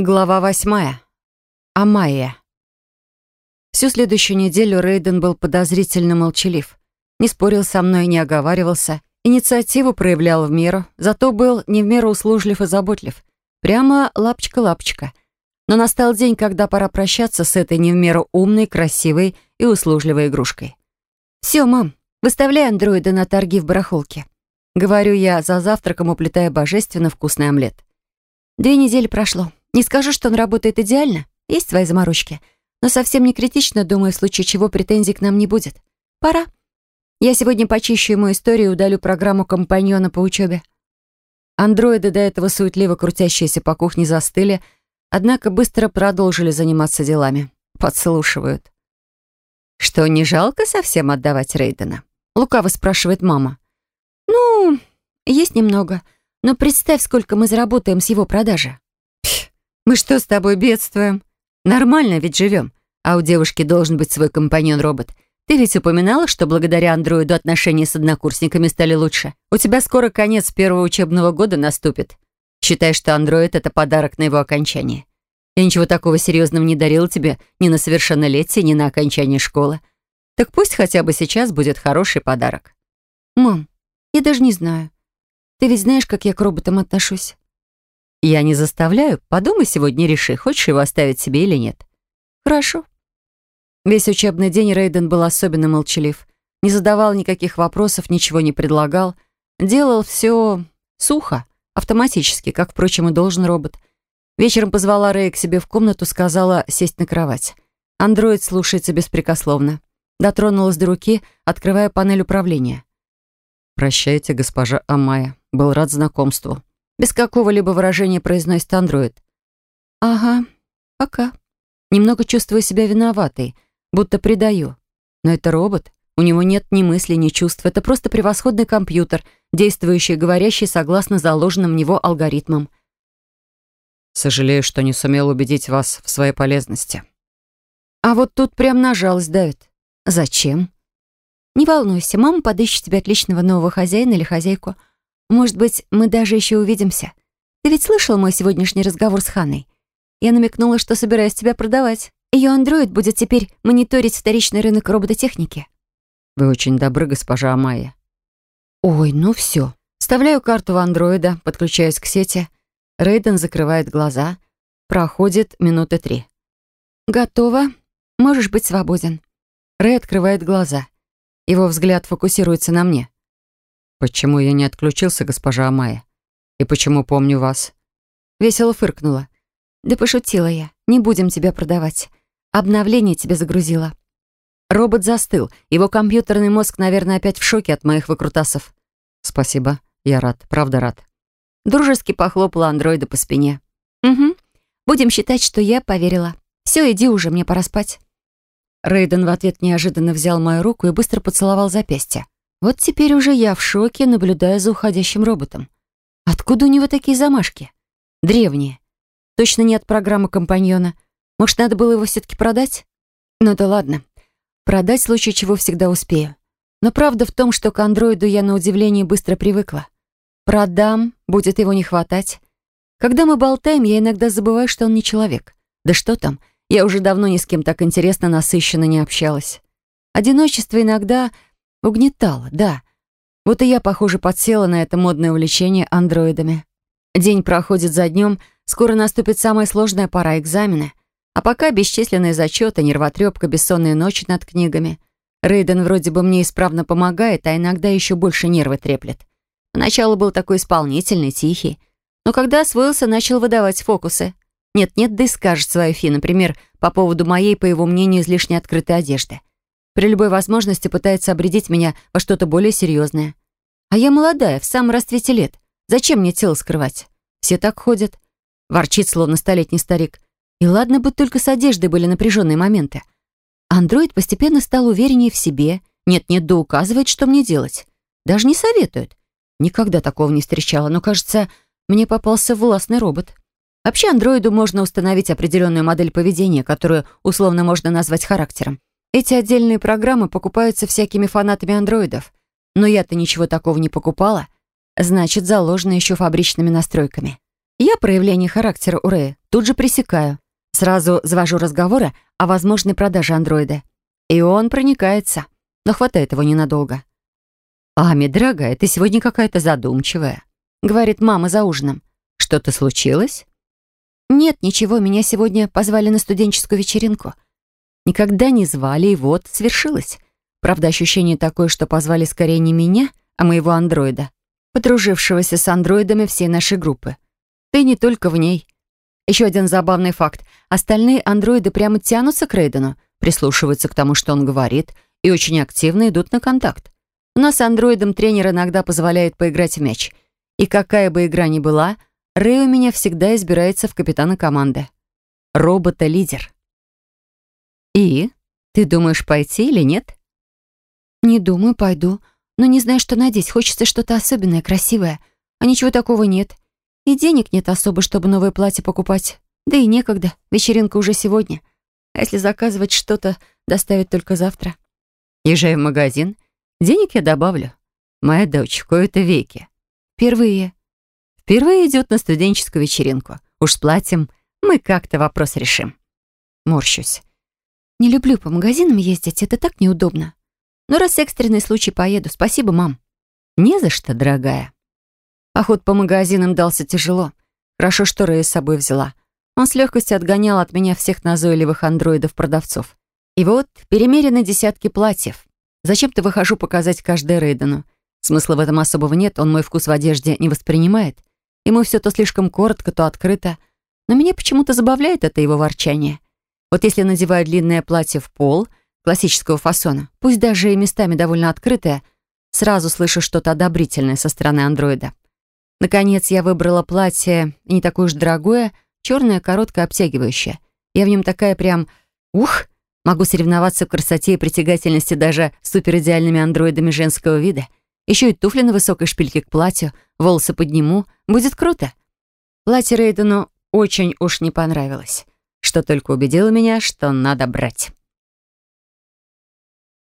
Глава восьмая. Амайя. Всю следующую неделю Рейден был подозрительно молчалив. Не спорил со мной, не оговаривался. Инициативу проявлял в меру, зато был не в меру услужлив и заботлив. Прямо лапочка-лапочка. Но настал день, когда пора прощаться с этой не в меру умной, красивой и услужливой игрушкой. «Все, мам, выставляй андроида на торги в барахолке», — говорю я за завтраком, уплетая божественно вкусный омлет. Две недели прошло. Не скажу, что он работает идеально, есть свои заморочки, но совсем не критично, думаю, в случае чего претензий к нам не будет. Пора. Я сегодня почищу ему историю и удалю программу компаньона по учебе. Андроиды, до этого суетливо крутящиеся по кухне, застыли, однако быстро продолжили заниматься делами. Подслушивают. «Что, не жалко совсем отдавать Рейдена?» Лукаво спрашивает мама. «Ну, есть немного. Но представь, сколько мы заработаем с его продажи». Мы что с тобой бедствуем? Нормально ведь живем. А у девушки должен быть свой компаньон-робот. Ты ведь упоминала, что благодаря андроиду отношения с однокурсниками стали лучше. У тебя скоро конец первого учебного года наступит. Считай, что андроид — это подарок на его окончание. Я ничего такого серьезного не дарила тебе ни на совершеннолетие, ни на окончание школы. Так пусть хотя бы сейчас будет хороший подарок. Мам, я даже не знаю. Ты ведь знаешь, как я к роботам отношусь. Я не заставляю. Подумай сегодня, реши, хочешь его оставить себе или нет. Хорошо. Весь учебный день Рейден был особенно молчалив. Не задавал никаких вопросов, ничего не предлагал. Делал все сухо, автоматически, как, впрочем, и должен робот. Вечером позвала Рэй к себе в комнату, сказала сесть на кровать. Андроид слушается беспрекословно. Дотронулась до руки, открывая панель управления. «Прощайте, госпожа Амая. Был рад знакомству». Без какого-либо выражения произносит андроид. «Ага, пока». Немного чувствую себя виноватой, будто предаю. Но это робот. У него нет ни мысли, ни чувств. Это просто превосходный компьютер, действующий и говорящий согласно заложенным в него алгоритмам. Сожалею, что не сумел убедить вас в своей полезности. А вот тут прям на жалость давит. Зачем? Не волнуйся, мама подыщет тебе отличного нового хозяина или хозяйку. Может быть, мы даже еще увидимся. Ты ведь слышал мой сегодняшний разговор с Ханной? Я намекнула, что собираюсь тебя продавать. Ее андроид будет теперь мониторить вторичный рынок робототехники. Вы очень добры, госпожа Амайя. Ой, ну все. Вставляю карту в андроида, подключаюсь к сети. Рейден закрывает глаза. Проходит минуты три. Готово. Можешь быть свободен. Рэй открывает глаза. Его взгляд фокусируется на мне. «Почему я не отключился, госпожа Амая? И почему помню вас?» Весело фыркнула. «Да пошутила я. Не будем тебя продавать. Обновление тебе загрузила». Робот застыл. Его компьютерный мозг, наверное, опять в шоке от моих выкрутасов. «Спасибо. Я рад. Правда рад». Дружески похлопала андроида по спине. «Угу. Будем считать, что я поверила. Все, иди уже, мне пора спать». Рейден в ответ неожиданно взял мою руку и быстро поцеловал запястье. Вот теперь уже я в шоке, наблюдая за уходящим роботом. Откуда у него такие замашки? Древние. Точно нет программы компаньона. Может, надо было его все-таки продать? Ну да ладно. Продать в случае чего всегда успею. Но правда в том, что к андроиду я на удивление быстро привыкла. Продам, будет его не хватать. Когда мы болтаем, я иногда забываю, что он не человек. Да что там, я уже давно ни с кем так интересно, насыщенно не общалась. Одиночество иногда Угнетало, да. Вот и я, похоже, подсела на это модное увлечение андроидами. День проходит за днем, скоро наступит самая сложная пора экзамены. А пока бесчисленные зачеты, нервотрепка, бессонные ночи над книгами. Рейден вроде бы мне исправно помогает, а иногда еще больше нервы треплет. Поначалу был такой исполнительный, тихий. Но когда освоился, начал выдавать фокусы. Нет-нет, да и скажет свою фи, например, по поводу моей, по его мнению, излишне открытой одежды. При любой возможности пытается обредить меня во что-то более серьезное. А я молодая, в самом расцвете лет. Зачем мне тело скрывать? Все так ходят. Ворчит, словно столетний старик. И ладно бы только с одеждой были напряженные моменты. Андроид постепенно стал увереннее в себе. Нет-нет, да указывает, что мне делать. Даже не советует. Никогда такого не встречала, но, кажется, мне попался властный робот. Вообще, андроиду можно установить определенную модель поведения, которую условно можно назвать характером. Эти отдельные программы покупаются всякими фанатами андроидов. Но я-то ничего такого не покупала. Значит, заложено еще фабричными настройками. Я проявление характера у Рэя тут же пресекаю. Сразу завожу разговоры о возможной продаже андроида. И он проникается, но хватает его ненадолго. «Ами, дорогая, ты сегодня какая-то задумчивая», — говорит мама за ужином. «Что-то случилось?» «Нет, ничего, меня сегодня позвали на студенческую вечеринку». Никогда не звали, и вот свершилось. Правда, ощущение такое, что позвали скорее не меня, а моего андроида, подружившегося с андроидами всей нашей группы. Ты не только в ней. Еще один забавный факт. Остальные андроиды прямо тянутся к Рейдену, прислушиваются к тому, что он говорит, и очень активно идут на контакт. У нас андроидом тренер иногда позволяет поиграть в мяч. И какая бы игра ни была, Рэй у меня всегда избирается в капитана команды. Робота-лидер. И? Ты думаешь пойти или нет? Не думаю, пойду. Но не знаю, что надеть. Хочется что-то особенное, красивое. А ничего такого нет. И денег нет особо, чтобы новое платье покупать. Да и некогда. Вечеринка уже сегодня. А если заказывать что-то, доставят только завтра. Езжай в магазин — Денег я добавлю. Моя дочь в кои-то веки. Впервые. Впервые идет на студенческую вечеринку. Уж с платьем мы как-то вопрос решим. Морщусь. Не люблю по магазинам ездить, это так неудобно. Но раз экстренный случай поеду, спасибо, мам. Не за что, дорогая. Поход по магазинам дался тяжело. Хорошо, что Рэя с собой взяла. Он с легкостью отгонял от меня всех назойливых андроидов-продавцов. И вот перемерены десятки платьев. Зачем-то выхожу показать каждое Рейдену. Смысла в этом особого нет, он мой вкус в одежде не воспринимает. Ему все то слишком коротко, то открыто. Но меня почему-то забавляет это его ворчание. Вот если надеваю длинное платье в пол, классического фасона, пусть даже и местами довольно открытое, сразу слышу что-то одобрительное со стороны андроида. Наконец, я выбрала платье, не такое уж дорогое, черное, короткое, обтягивающее. Я в нем такая прям... Ух! Могу соревноваться в красоте и притягательности даже с суперидеальными андроидами женского вида. Еще и туфли на высокой шпильке к платью, волосы подниму. Будет круто. Платье Рейдену очень уж не понравилось, что только убедило меня, что надо брать.